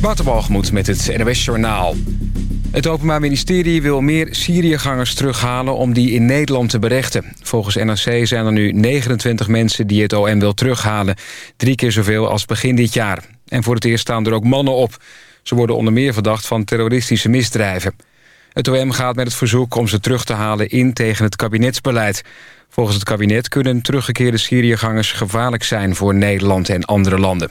Waterbalgemoed met het NOS Journaal. Het Openbaar Ministerie wil meer Syriëgangers terughalen... om die in Nederland te berechten. Volgens NRC zijn er nu 29 mensen die het OM wil terughalen. Drie keer zoveel als begin dit jaar. En voor het eerst staan er ook mannen op. Ze worden onder meer verdacht van terroristische misdrijven. Het OM gaat met het verzoek om ze terug te halen in tegen het kabinetsbeleid. Volgens het kabinet kunnen teruggekeerde Syriëgangers gevaarlijk zijn... voor Nederland en andere landen.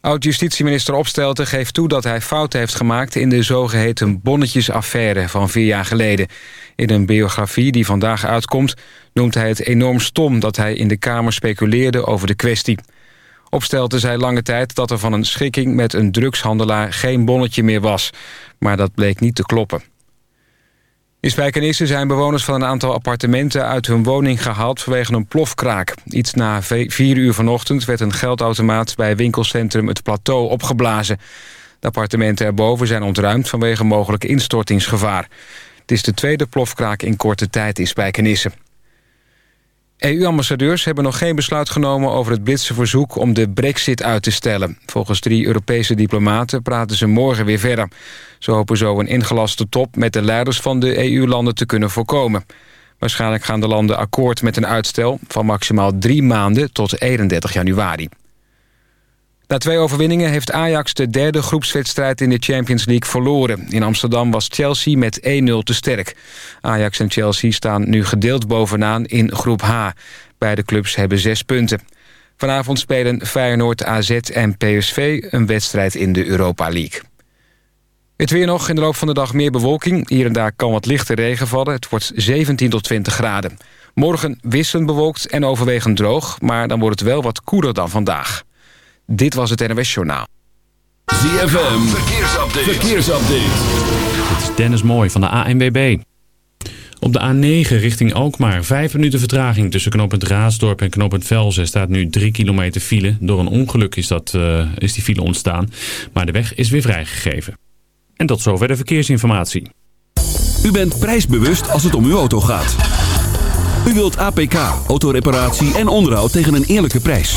Oud-justitieminister Opstelten geeft toe dat hij fouten heeft gemaakt... in de zogeheten bonnetjesaffaire van vier jaar geleden. In een biografie die vandaag uitkomt... noemt hij het enorm stom dat hij in de Kamer speculeerde over de kwestie. Opstelten zei lange tijd dat er van een schikking met een drugshandelaar... geen bonnetje meer was, maar dat bleek niet te kloppen. In Spijkenisse zijn bewoners van een aantal appartementen uit hun woning gehaald vanwege een plofkraak. Iets na vier uur vanochtend werd een geldautomaat bij winkelcentrum Het Plateau opgeblazen. De appartementen erboven zijn ontruimd vanwege mogelijk instortingsgevaar. Het is de tweede plofkraak in korte tijd in Spijkenisse. EU-ambassadeurs hebben nog geen besluit genomen over het Britse verzoek om de brexit uit te stellen. Volgens drie Europese diplomaten praten ze morgen weer verder. Ze hopen zo een ingelaste top met de leiders van de EU-landen te kunnen voorkomen. Waarschijnlijk gaan de landen akkoord met een uitstel van maximaal drie maanden tot 31 januari. Na twee overwinningen heeft Ajax de derde groepswedstrijd in de Champions League verloren. In Amsterdam was Chelsea met 1-0 te sterk. Ajax en Chelsea staan nu gedeeld bovenaan in groep H. Beide clubs hebben zes punten. Vanavond spelen Feyenoord, AZ en PSV een wedstrijd in de Europa League. Het weer nog, in de loop van de dag meer bewolking. Hier en daar kan wat lichte regen vallen. Het wordt 17 tot 20 graden. Morgen wisselend bewolkt en overwegend droog... maar dan wordt het wel wat koeler dan vandaag. Dit was het NOS Journaal. ZFM, verkeersupdate. verkeersupdate. Dit is Dennis Mooi van de ANWB. Op de A9 richting Alkmaar. Vijf minuten vertraging tussen knooppunt Raasdorp en knooppunt Velzen. staat nu drie kilometer file. Door een ongeluk is, dat, uh, is die file ontstaan. Maar de weg is weer vrijgegeven. En tot zover de verkeersinformatie. U bent prijsbewust als het om uw auto gaat. U wilt APK, autoreparatie en onderhoud tegen een eerlijke prijs.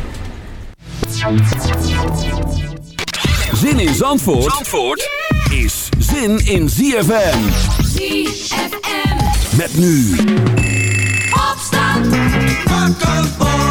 Zin in Zandvoort, Zandvoort is zin in ZFM. ZFM. Met nu. Opstand. Wakker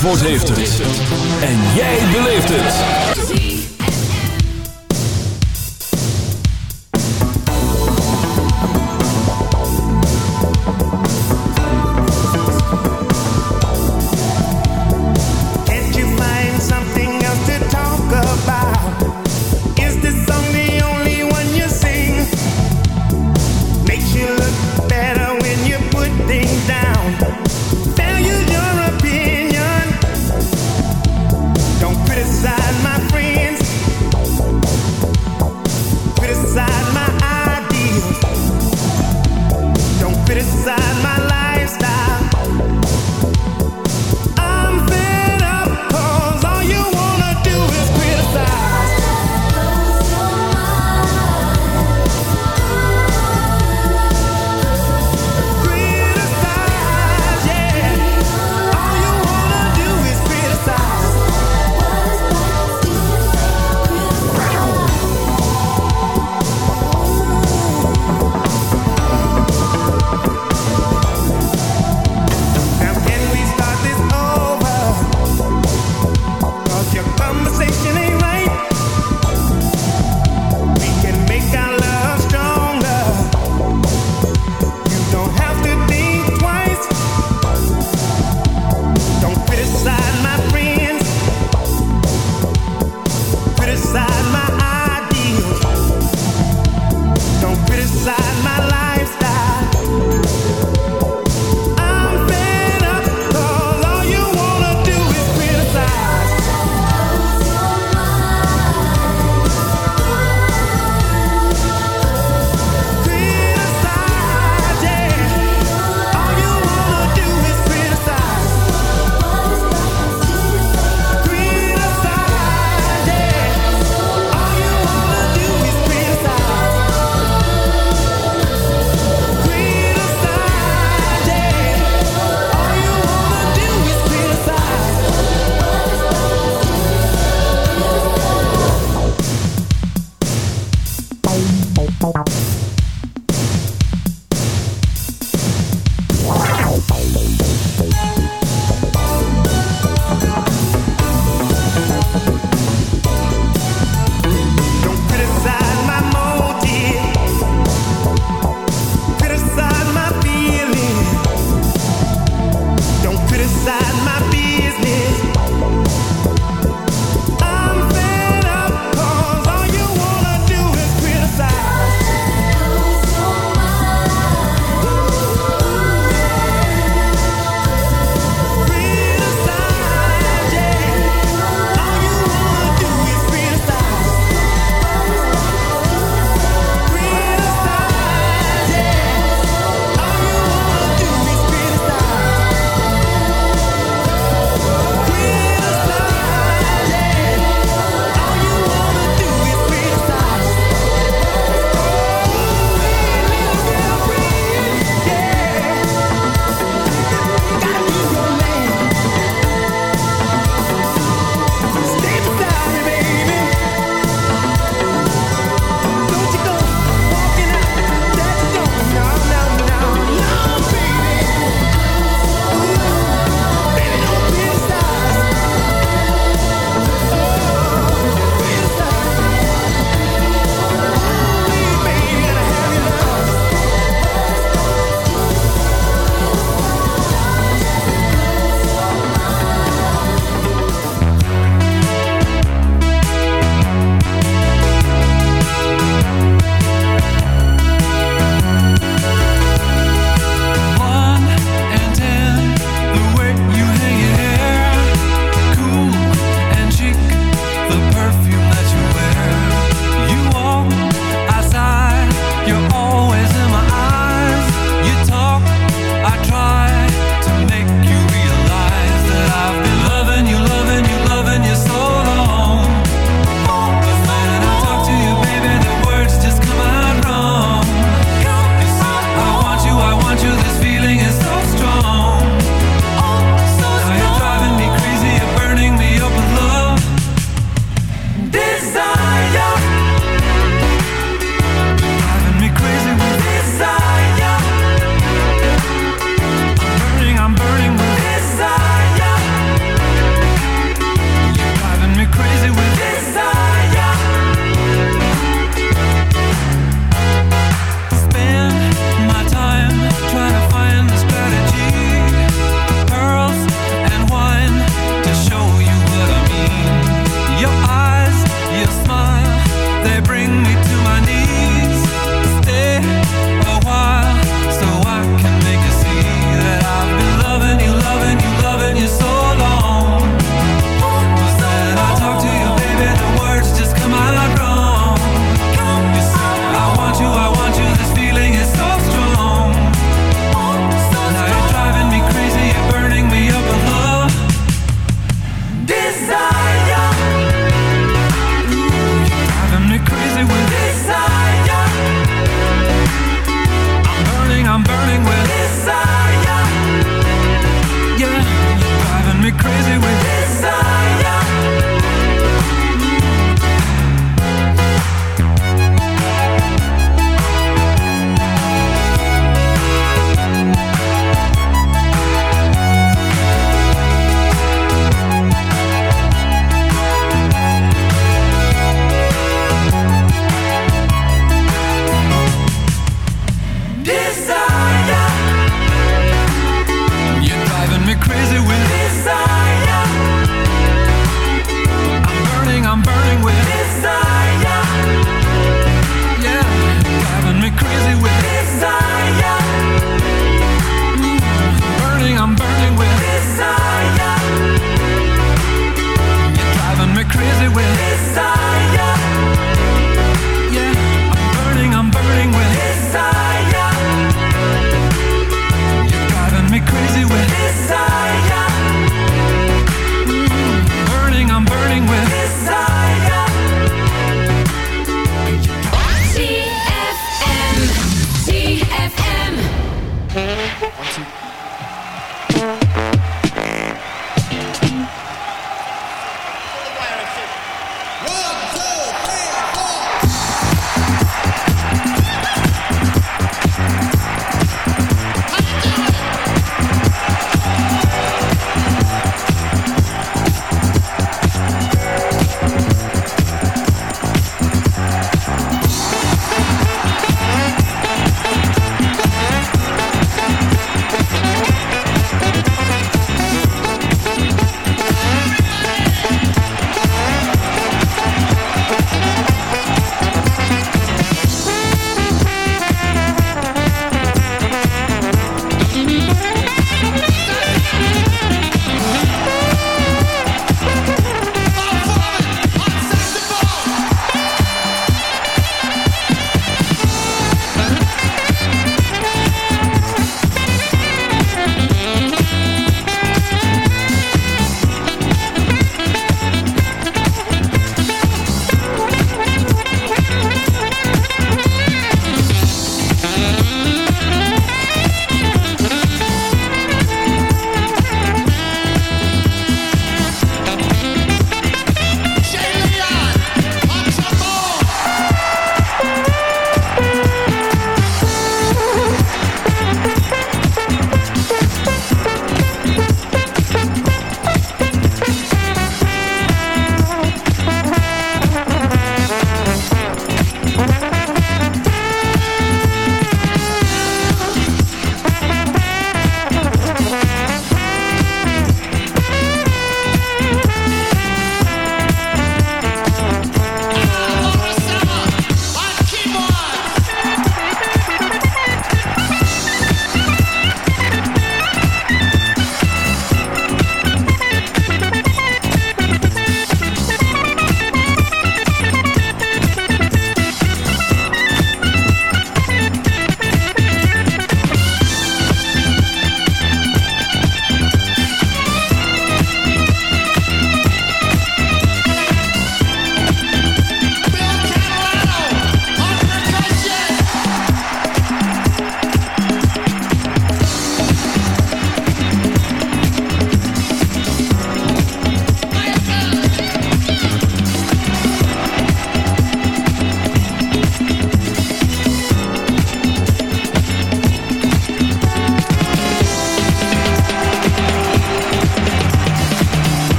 Zandvoort heeft het. En jij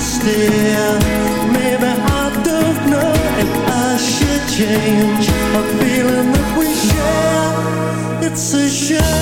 still Maybe I don't know and I should change A feeling that we share. It's a shame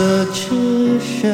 的车谁？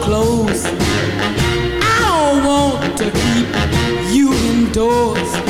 Clothes. I don't want to keep you indoors.